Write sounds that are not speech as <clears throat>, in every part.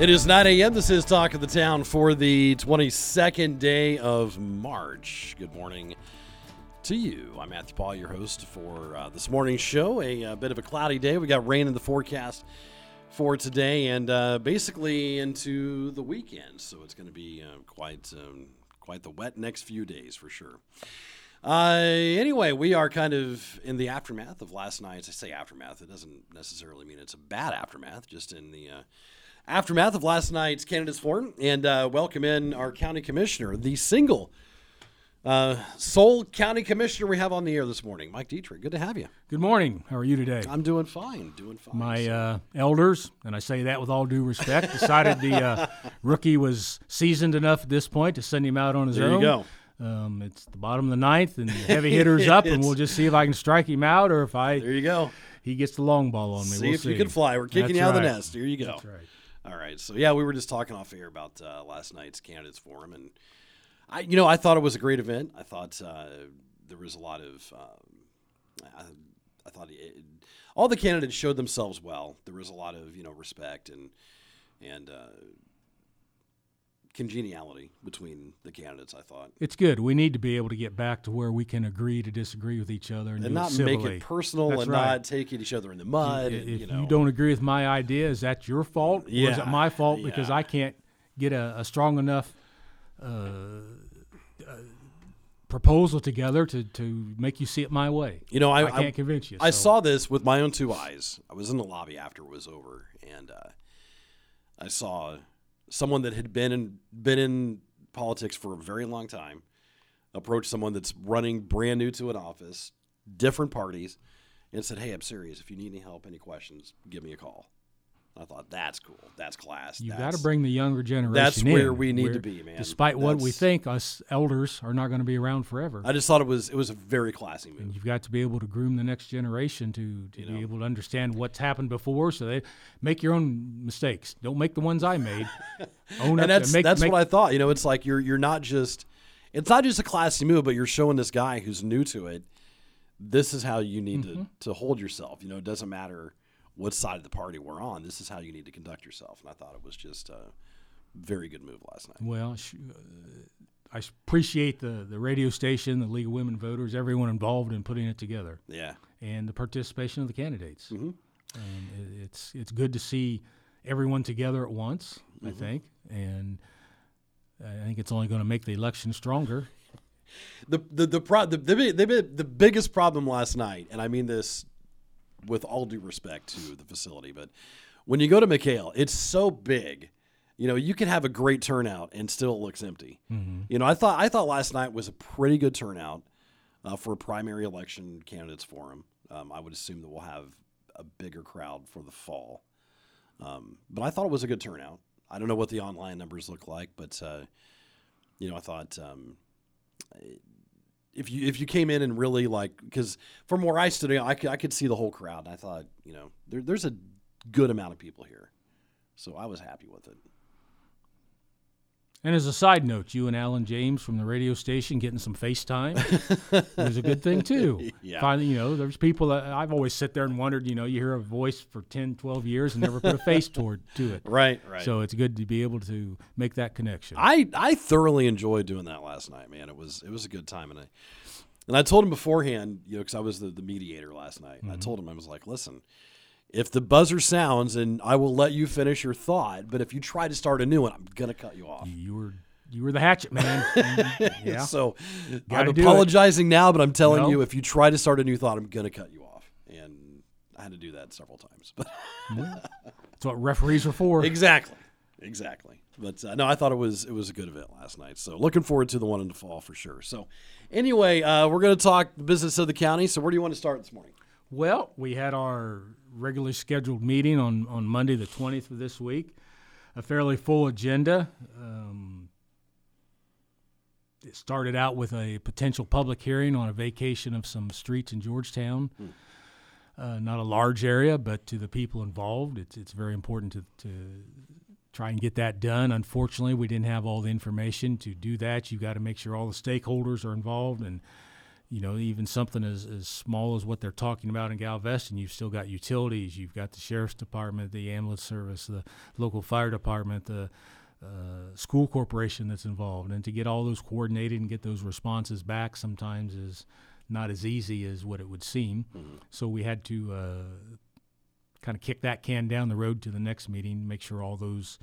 It is 9 a.m. This is Talk of the Town for the 22nd day of March. Good morning to you. I'm Matthew Paul, your host for uh, this morning's show. A, a, bit of a cloudy day. We got rain in the forecast for today and uh, basically into the weekend. So it's going to be uh, quite, um, quite the wet next few days for sure. Uh, anyway, we are kind of in the aftermath of last night's. I say aftermath, it doesn't necessarily mean it's a bad aftermath, just in the uh, aftermath of last night's candidates forum and uh, welcome in our county commissioner, the single uh, sole county commissioner we have on the air this morning, Mike Dietrich. Good to have you. Good morning. How are you today? I'm doing fine. Doing fine. My uh, elders, and I say that with all due respect, decided the uh, <laughs> rookie was seasoned enough at this point to send him out on his there own. There you go. Um, it's the bottom of the ninth, and the heavy hitters up, and we'll just see if I can strike him out or if I. There you go. He gets the long ball on me. See we'll if see. you can fly. We're kicking That's you out right. of the nest. Here you go. That's right. All right. So yeah, we were just talking off air about uh, last night's candidates forum, and I, you know, I thought it was a great event. I thought uh, there was a lot of, um, I, I, thought it, all the candidates showed themselves well. There was a lot of you know respect and and uh, congeniality between the candidates. I thought it's good. We need to be able to get back to where we can agree to disagree with each other and, and not it make it personal That's and right. not take each other in the mud. If, and, if you, know. don't agree with my idea, is that your fault? Or is it my fault because. I can't get a, a strong enough uh, uh, proposal together to, to make you see it my way? You know, I, I can't convince you. I so. saw this with my own two eyes. I was in the lobby after it was over, and uh, I saw someone that had been in been in politics for a very long time approach someone that's running brand new to an office, different parties, and said, "Hey, I'm serious. If you need any help, any questions, give me a call." I thought that's cool. That's class. You've got to bring the younger generation. that's in, where we need to be, man. Despite what we think, us elders are not going to be around forever. I just thought it was it was a very classy and you've got to be able to groom the next generation to, to You be know. able to understand what's happened before so they make your own mistakes. Don't make the ones I made. <laughs> Own up and that's make, that's make, what I thought. You know, it's like you're you're not just it's not just a classy move, but you're showing this guy who's new to it. This is how you need Mm-hmm. to to hold yourself. You know, it doesn't matter what side of the party we're on. This is how you need to conduct yourself. And I thought it was just a very good move last night. Well, sh- uh, I appreciate the, the radio station, the League of Women Voters, everyone involved in putting it together, Yeah, and the participation of the candidates. Mm-hmm. It, it's it's good to see everyone together at once. Mm-hmm. I think, and I think it's only going to make the election stronger. the the the pro, the, the, the, the biggest problem last night, and I mean this with all due respect to the facility, but when you go to McHale, it's so big. You know, you can have a great turnout and still it looks empty. You know, I thought I thought last night was a pretty good turnout uh, for a primary election candidates forum. Um, I would assume that we'll have a bigger crowd for the fall, um, but I thought it was a good turnout. I don't know what the online numbers look like, but uh, you know, I thought um, if you if you came in and really like because from where I stood, I could, I could see the whole crowd. And I thought, you know, there, there's a good amount of people here, so I was happy with it. And as a side note, you and Alan James from the radio station getting some FaceTime <laughs> was a good thing too. Yeah. Finally, you know, there's people that I've always sit there and wondered, you know, you hear a voice for 10, 12 years and never put a <laughs> face toward to it. Right, right. So it's good to be able to make that connection. I I thoroughly enjoyed doing that last night, man. It was it was a good time, and I and I told him beforehand, you know, because I was the, the mediator last night. And I mm-hmm. told him I was like, listen, if the buzzer sounds, and I will let you finish your thought, but if you try to start a new one, I'm gonna cut you off. you were you were the hatchet man. <laughs> yeah. So Gotta I'm apologizing now, but I'm telling No. you, if you try to start a new thought, I'm gonna cut you off. And I had to do that several times. But <laughs> That's what referees are for. exactly, exactly. But uh, no, I thought it was it was a good event last night. So looking forward to the one in the fall for sure. So anyway, uh, we're gonna talk business of the county. So where do you want to start this morning? Well, we had our regularly scheduled meeting on, on Monday, the 20th of this week. A fairly full agenda. Um, it started out with a potential public hearing on a vacation of some streets in Georgetown. Uh, not a large area, but to the people involved, it's it's very important to, to try and get that done. Unfortunately, we didn't have all the information to do that. You've got to make sure all the stakeholders are involved, and you know even something as, as small as what they're talking about in Galveston, you've still got utilities, you've got the sheriff's department, the ambulance service, the local fire department, the uh, school corporation that's involved, and to get all those coordinated and get those responses back sometimes is not as easy as what it would seem. So we had to uh, kind of kick that can down the road to the next meeting, make sure all those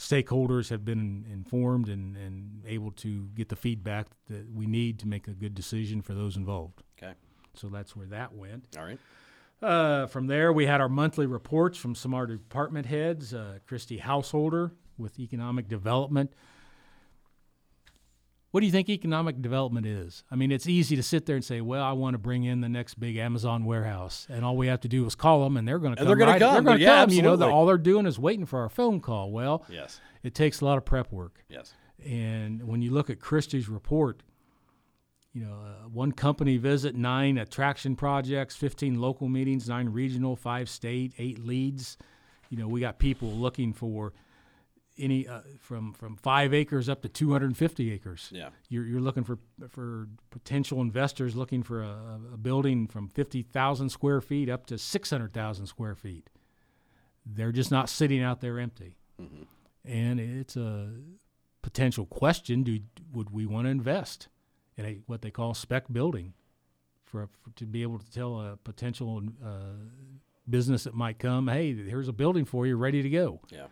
stakeholders have been informed and, and able to get the feedback that we need to make a good decision for those involved. Okay. So that's where that went. All right. Uh, from there, we had our monthly reports from some of our department heads. Uh, Christy Householder with Economic Development. What do you think economic development is? I mean, it's easy to sit there and say, "Well, I want to bring in the next big Amazon warehouse," and all we have to do is call them, and they're going to And come. they're gonna come. They're going to Yeah, come. You know, all they're doing is waiting for our phone call. Well, Yes. it takes a lot of prep work. Yes. And when you look at Christie's report, you know, uh, one company visit, nine attraction projects, 15 local meetings, nine regional, five state, eight leads. You know, we got people looking for any uh, from from five acres up to 250 acres. Yeah. You're, you're looking for for potential investors looking for a, a building from 50,000 square feet up to 600,000 square feet. They're just not sitting out there empty, and it's a potential question: Do would we want to invest in a what they call spec building for, for to be able to tell a potential uh, business that might come, "Hey, here's a building for you, ready to go." Yeah.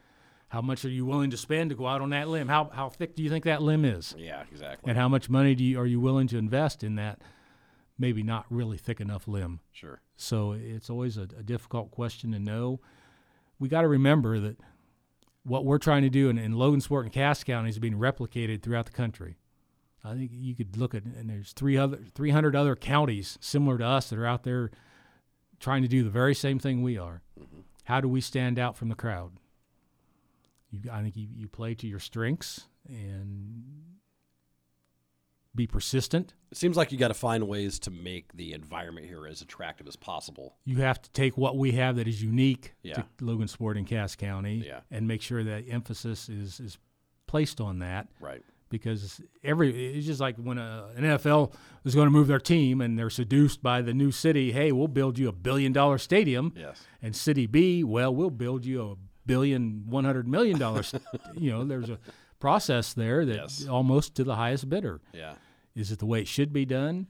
How much are you willing to spend to go out on that limb? How how thick do you think that limb is? Yeah. Exactly. And how much money do you, are you willing to invest in that maybe not really thick enough limb? Sure. So it's always a, a difficult question to know. We got to remember that what we're trying to do in, in Logansport and Cass County is being replicated throughout the country. I think you could look at and there's three other 300 other counties similar to us that are out there trying to do the very same thing we are. Mm-hmm. How do we stand out from the crowd? You, I think you, you play to your strengths and be persistent. It seems like you got to find ways to make the environment here as attractive as possible. you have to take what we have that is unique Yeah. to Logansport and Cass County Yeah. and make sure that emphasis is, is placed on that Right. because every it's just like when uh, a, an NFL is going to move their team and they're seduced by the new city, hey, we'll build you a billion dollar stadium. Yes. And city B, well, we'll build you a billion, one hundred million dollars. <laughs> you know, there's a process there that Yes. almost to the highest bidder. Yeah. Is it the way it should be done?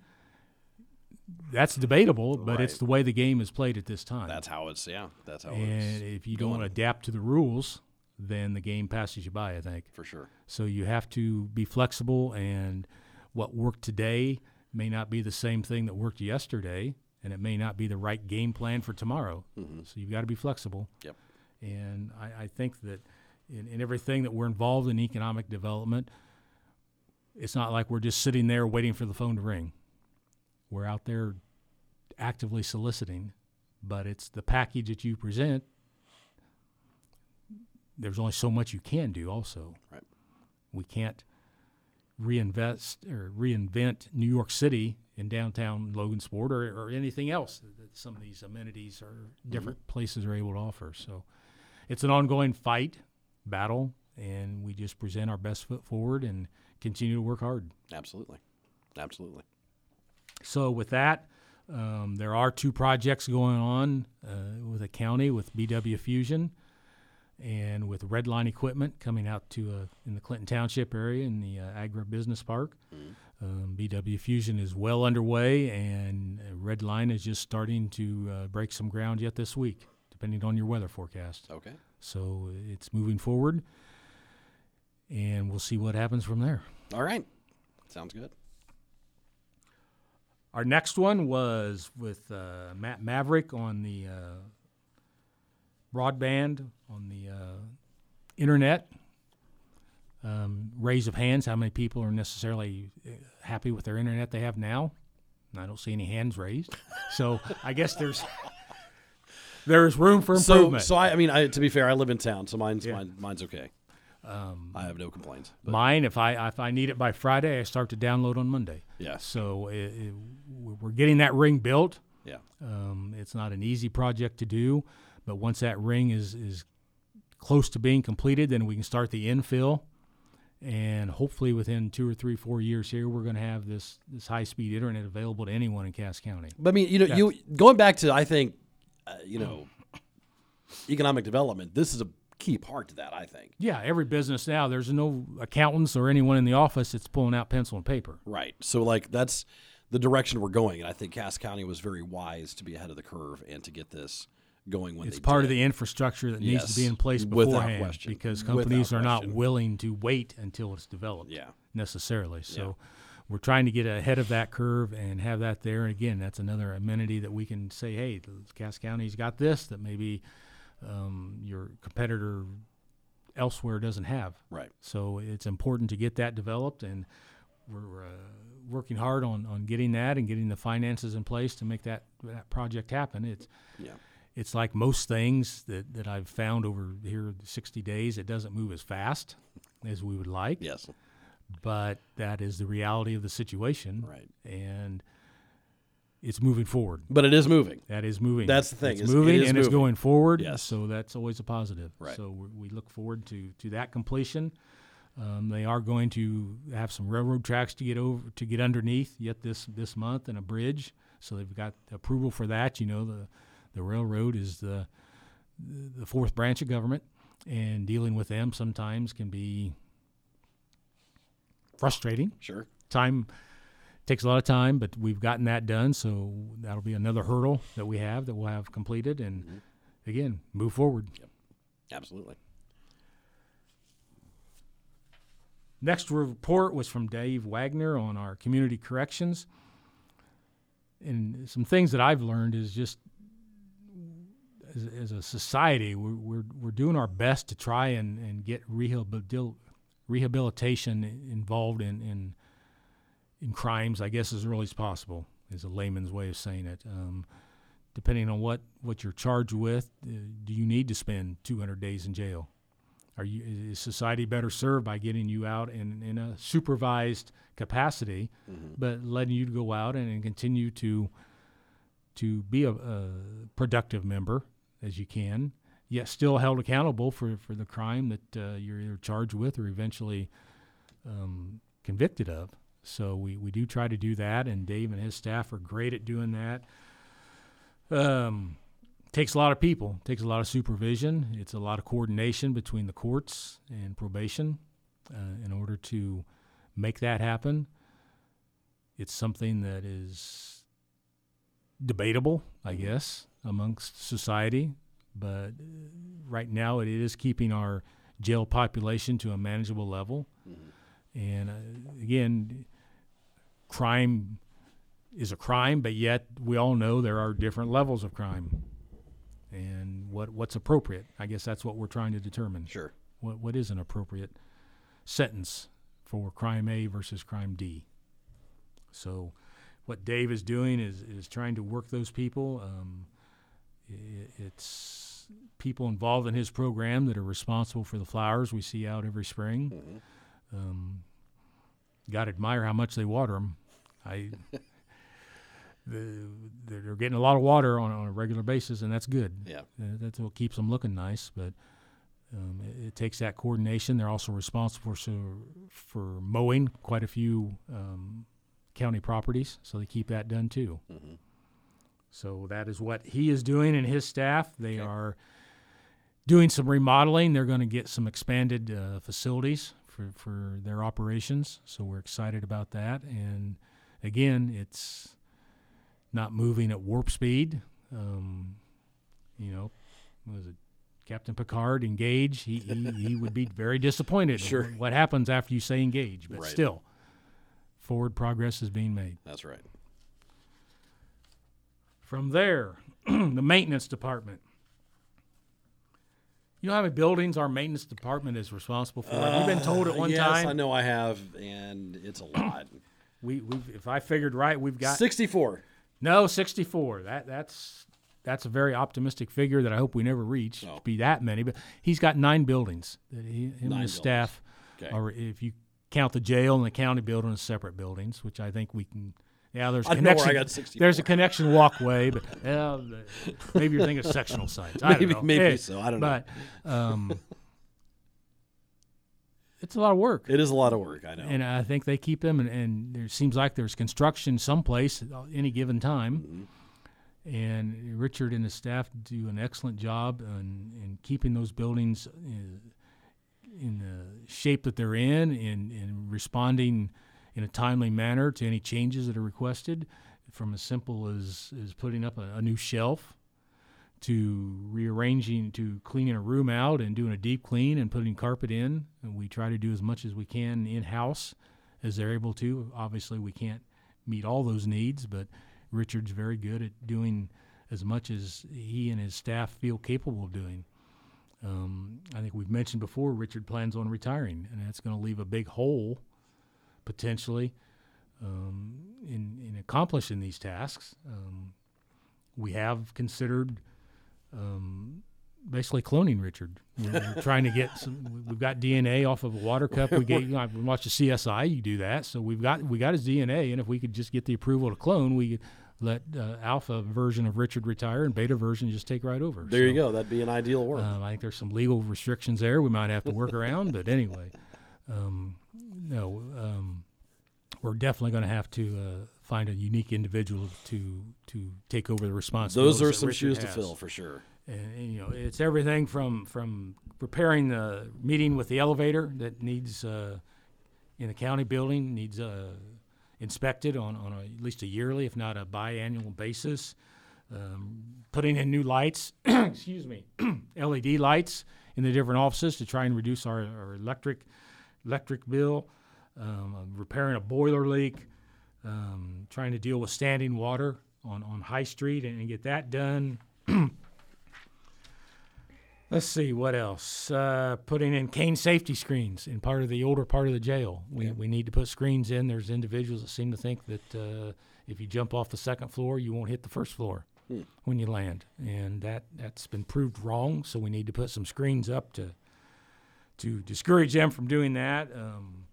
That's debatable, but it's the way the game is played at this time. That's how it's. Yeah. That's how and if you don't adapt to the rules, then the game passes you by. I think for sure. so. You have to be flexible, and what worked today may not be the same thing that worked yesterday, and it may not be the right game plan for tomorrow. Mm-hmm. So you've got to be flexible. Yep. And I, I think that in, in everything that we're involved in economic development, it's not like we're just sitting there waiting for the phone to ring. We're out there actively soliciting, but it's the package that you present. There's only so much you can do, also. Right. We can't reinvest or reinvent New York City in downtown Logansport or, or anything else that some of these amenities or different mm-hmm. places are able to offer. So it's an ongoing fight, battle, and we just present our best foot forward and continue to work hard. Absolutely. Absolutely. So with that, um, there are two projects going on uh, with the county with BW Fusion and with Redline Equipment coming out to uh, in the Clinton Township area in the uh, Agra Business Park. Um, BW Fusion is well underway, and uh, Redline is just starting to uh, break some ground yet this week, depending on your weather forecast. Okay. So it's moving forward, and we'll see what happens from there. All right. Sounds good. Our next one was with uh, Matt Maverick on the uh, broadband, on the uh, internet. Um, raise of hands, how many people are necessarily uh, happy with their internet they have now? I don't see any hands raised. So I guess there's there's room for So, improvement. so I, I mean, I, to be fair, I live in town, so mine's Yeah. mine, mine's okay. Um, I have no complaints. But mine, if I if I need it by Friday, I start to download on Monday. Yeah. So it, it, we're getting that ring built. yeah, Um, it's not an easy project to do, but once that ring is is close to being completed, then we can start the infill, and hopefully within two or three, four years here, we're going to have this this high speed internet available to anyone in Cass County. but I mean, you know, you going back to I think, uh, you know, economic development. This is a key part to that. I think. Yeah, every business now, there's no accountants or anyone in the office that's pulling out pencil and paper. Right. So like that's the direction we're going, and I think Cass County was very wise to be ahead of the curve and to get this going when It's part of the infrastructure that needs Yes, to be in place beforehand question. because Without companies are not willing to wait until it's developed. Yeah. necessarily. So we're trying to get ahead of that curve and have that there. And again, that's another amenity that we can say, hey, Cass County's got this that maybe um, your competitor elsewhere doesn't have. Right. So it's important to get that developed, and we're uh, working hard on, on getting that and getting the finances in place to make that, that project happen. It's Yeah. it's like most things that, that I've found over here 60 days, it doesn't move as fast as we would like Yes. But that is the reality of the situation. Right. And it's moving forward. But it is moving. That is moving. That's the thing, It's is it moving and it's going forward. Yes. So that's always a positive. Right. So we we look forward to, to that completion. Um, they are going to have some railroad tracks to get over to get underneath yet this this month and a bridge. So they've got approval for that. You know the the railroad is the the fourth branch of government, and dealing with them sometimes can be frustrating Sure. time takes a lot of time, but we've gotten that done. So that'll be another hurdle that we have that we'll have completed, and mm-hmm. again, move forward. Absolutely. Next report was from Dave Wagner on our community corrections, and some things that I've learned is just as, as a society, we're, we're we're doing our best to try and, and get rehabil- rehabilitation involved in, in in crimes, I guess, as early as possible, is a layman's way of saying it. Um, depending on what, what you're charged with, uh, do you need to spend 200 days in jail? Are you, is society better served by getting you out in, in a supervised capacity, but letting you go out and, and continue to to be a, a productive member as you can, yet still held accountable for, for the crime that uh, you're either charged with or eventually um, convicted of. So we, we do try to do that, and Dave and his staff are great at doing that. Um, takes a lot of people, takes a lot of supervision. It's a lot of coordination between the courts and probation uh, in order to make that happen. It's something that is debatable, I guess, amongst society, but uh, right now it is keeping our jail population to a manageable level. And uh, again, crime is a crime, but yet we all know there are different levels of crime. And what what's appropriate? I guess that's what we're trying to determine. Sure. What what is an appropriate sentence for crime A versus crime D? So, what Dave is doing is is trying to work those people. Um, i it's people involved in his program that are responsible for the flowers we see out every spring. Um, Got to admire how much they water them. I. <laughs> the, they're getting a lot of water on, on a regular basis, and that's good. Yeah. Uh, that's what keeps them looking nice. But um, it, it takes that coordination. They're also responsible for for mowing quite a few um, county properties, so they keep that done too. So that is what he is doing, and his staff. They are doing some remodeling. They're going to get some expanded uh, facilities for for their operations. So we're excited about that. And again, it's not moving at warp speed. Um, you know, was it Captain Picard engage? He, he he would be very <laughs> disappointed. Sure. What happens after you say engage? But Right. still, forward progress is being made. That's right. From there, <clears throat> the maintenance department. You know how many buildings our maintenance department is responsible for? Have you been told at one Uh, yes, time? I know I have, and it's a <clears throat> lot. We, we, if I figured right, we've got 64. no sixty-four. That that's that's a very optimistic figure that I hope we never reach. Oh. Be that many, but he's got nine buildings that he, him Nine and his staff Okay. are. If you count the jail and the county building as separate buildings, which I think we can. Yeah, there's a I don't know where connection. I got 64. there's a connection walkway, but maybe you're thinking of sectional sites. I Maybe- don't know. maybe Hey, so. I don't know. Um, it's a lot of work. It is a lot of work. I know. And I think they keep them, and, and there seems like there's construction someplace at any given time. Mm-hmm. And Richard and his staff do an excellent job in, in keeping those buildings in, in the shape that they're in, and, and responding in a timely manner to any changes that are requested, from as simple as, as putting up a, a new shelf to rearranging to cleaning a room out and doing a deep clean and putting carpet in. And we try to do as much as we can in house as they're able to. Obviously we can't meet all those needs but richard's very good at doing as much as he and his staff feel capable of doing. Um, i think we've mentioned before richard plans on retiring and that's going to leave a big hole potentially um, in, in accomplishing these tasks um, we have considered um, basically cloning Richard. We're, we're <laughs> trying to get some. We've got DNA off of a water cup. We get. You know, I watched the CSI. You do that, so we've got we got his DNA, and if we could just get the approval to clone, we could let uh, alpha version of Richard retire and beta version just take right over. there you go. That'd be an ideal world. Um, I think there's some legal restrictions there we might have to work around, but anyway, um, no, um, we're definitely going to have to uh, find a unique individual to to take over the responsibility. Those are some shoes to fill for sure. And, and, you know, it's everything from from preparing the meeting with the elevator that needs uh, in the county building needs uh, inspected on, on a, at least a yearly, if not a biannual basis. Um, putting in new lights, <clears throat> excuse me, <clears throat> LED lights in the different offices to try and reduce our, our electric electric bill. Um, uh, repairing a boiler leak, um, trying to deal with standing water on, on High Street and, and get that done. <clears throat> Let's see what else. Uh, putting in cane safety screens in part of the older part of the jail. We, we need to put screens in. There's individuals that seem to think that uh, if you jump off the second floor, you won't hit the first floor when you land, and that that's been proved wrong. So we need to put some screens up to to discourage them from doing that. Um,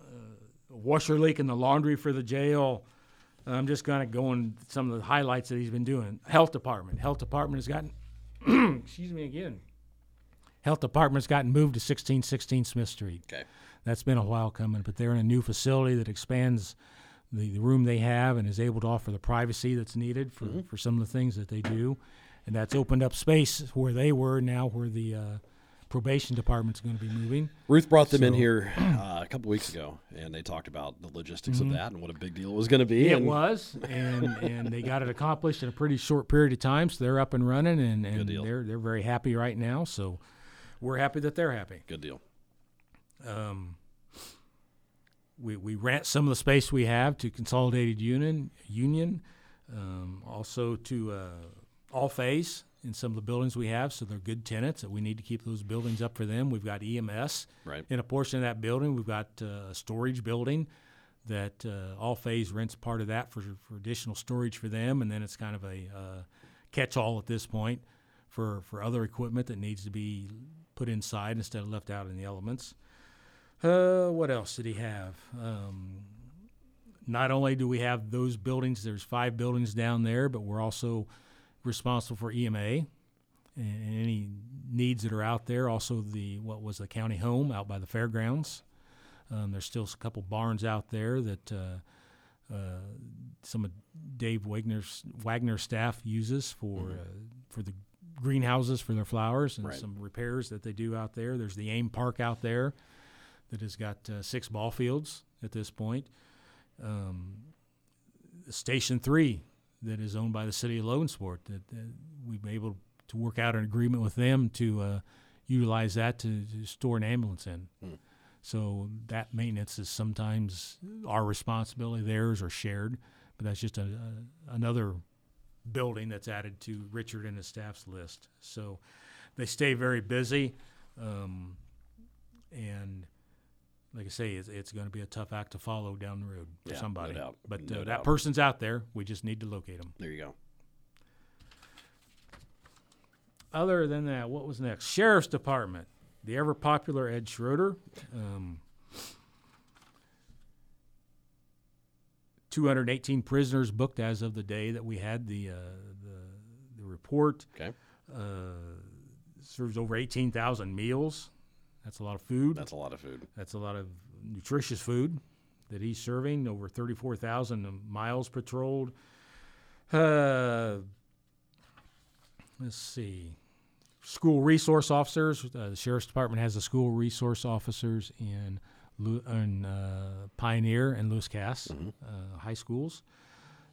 uh, a washer leak in the laundry for the jail. I'm just going to go on some of the highlights that he's been doing. Health department. Health department has gotten <clears throat> excuse me again. Health department's gotten moved to 1616 Smith Street. Okay. That's been a while coming, but they're in a new facility that expands the, the room they have and is able to offer the privacy that's needed for, for some of the things that they do. And that's opened up space where they were now, where the uh, probation department's going to be moving. Ruth brought them in here <clears throat> uh, a couple weeks ago, and they talked about the logistics of that and what a big deal it was going to be. Mm-hmm. It and was, and and they got it accomplished in a pretty short period of time. So they're up and running, and, and they're they're very happy right now. So we're happy that they're happy. Good deal. Um, we we rent some of the space we have to Consolidated Union Union, um, also to uh, All Phase in some of the buildings we have. So they're good tenants that we need to keep those buildings up for them. We've got EMS Right. in a portion of that building. We've got uh, a storage building that uh, All Phase rents part of that for for additional storage for them, and then it's kind of a uh, catch-all at this point for for other equipment that needs to be put inside instead of left out in the elements. Uh, what else did he have? Um, not only do we have those buildings, there's five buildings down there, but we're also responsible for EMA and any needs that are out there. Also, the what was the county home out by the fairgrounds. Um, there's still a couple barns out there that uh, uh, some of Dave Wagner's Wagner staff uses for uh, for the greenhouses for their flowers and Right. some repairs that they do out there. There's the AIM Park out there that has got uh, six ball fields at this point. Um, Station Three that is owned by the city of Logansport that, that we've been able to work out an agreement with them to uh, utilize that to, to store an ambulance in. So that maintenance is sometimes our responsibility, theirs or shared, but that's just a, a, another building that's added to Richard and his staff's list. So they stay very busy, um, and like I say, it's, it's going to be a tough act to follow down the road for Yeah, no somebody. doubt. But No uh, that doubt. person's out there. We just need to locate them. There you go. other than that, what was next? Sheriff's Department. The ever popular Ed Schroeder. Um, 218 prisoners booked as of the day that we had the uh, the, the report. Okay. Uh, serves over 18,000 meals. That's a lot of food. That's a lot of food. That's a lot of nutritious food that he's serving. Over 34,000 miles patrolled. Uh, let's see. School resource officers. Uh, the sheriff's department has the school resource officers in, in uh, Pioneer and Lewis Cass uh, high schools.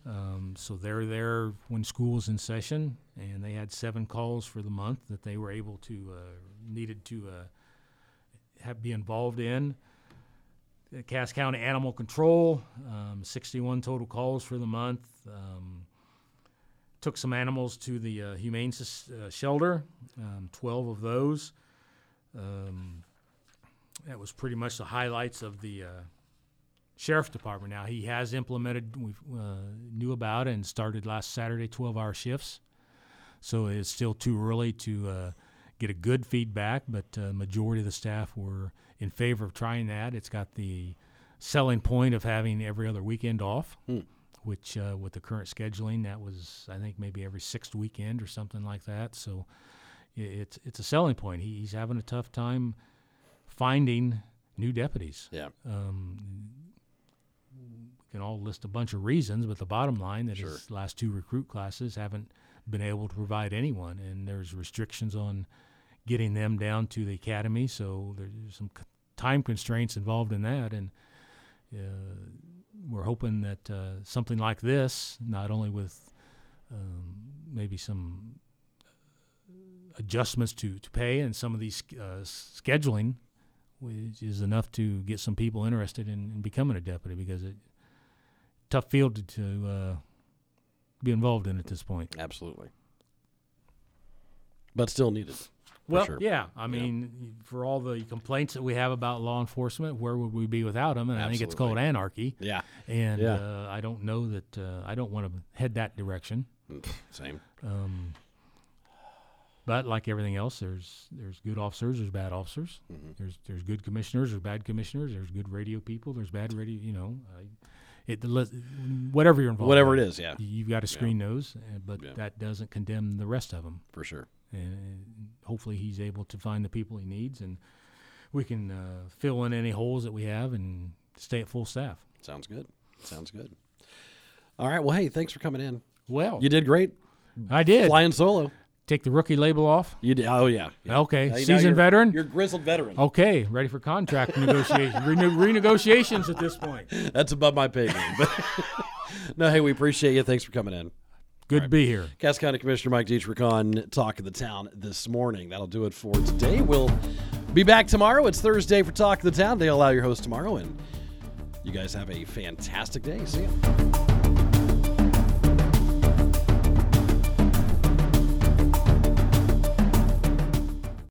Um, so they're there when school's in session, and they had seven calls for the month that they were able to uh, needed to uh, have be involved in. Cass County Animal Control, um, 61 total calls for the month. Um, took some animals to the uh, humane sus- uh, shelter, um, 12 of those. Um, that was pretty much the highlights of the uh, sheriff's department. Now he has implemented, we uh, knew about and started last Saturday 12-hour shifts. So it's still too early to uh, get a good feedback, but uh, majority of the staff were in favor of trying that. It's got the selling point of having every other weekend off, which uh, with the current scheduling, that was I think maybe every sixth weekend or something like that. So it's it's a selling point. He, he's having a tough time finding new deputies. Yeah. Um, we can all list a bunch of reasons, but the bottom line that his last two recruit classes haven't been able to provide anyone, and there's restrictions on getting them down to the academy. So there's some time constraints involved in that, and uh, we're hoping that uh, something like this, not only with um, maybe some adjustments to, to pay and some of these uh, scheduling, which is enough to get some people interested in, in becoming a deputy because it tough field to, to uh, be involved in at this point. Absolutely. But still needed. Well, sure. yeah, I mean, for all the complaints that we have about law enforcement, where would we be without them? And I think it's called anarchy. Yeah. And Yeah. uh, I don't know that uh, I don't want to head that direction. <laughs> Same. Um, but like everything else, there's there's good officers, there's bad officers. Mm-hmm. There's there's good commissioners, there's bad commissioners. There's good radio people, there's bad radio. You know, I, it whatever you're involved. Whatever in, it is, yeah, you've got to screen those, uh, but Yeah. that doesn't condemn the rest of them. for sure. And hopefully, he's able to find the people he needs, and we can uh, fill in any holes that we have and stay at full staff. Sounds good. Sounds good. All right. Well, hey, thanks for coming in. Well, You did great. I did Flying solo. take the rookie label off. You did. Oh yeah. yeah. Okay, Now- seasoned you're- veteran. You're grizzled veteran. Okay, ready for contract negotiations, <laughs> Rene- renegotiations at this point. That's above my pay grade. But <laughs> no, hey, we appreciate you. Thanks for coming in. Good to be here. Cass County Commissioner Mike Dietrich on Talk of the Town this morning. That'll do it for today. We'll be back tomorrow. It's Thursday for Talk of the Town. They'll allow your host tomorrow, and you guys have a fantastic day. See ya.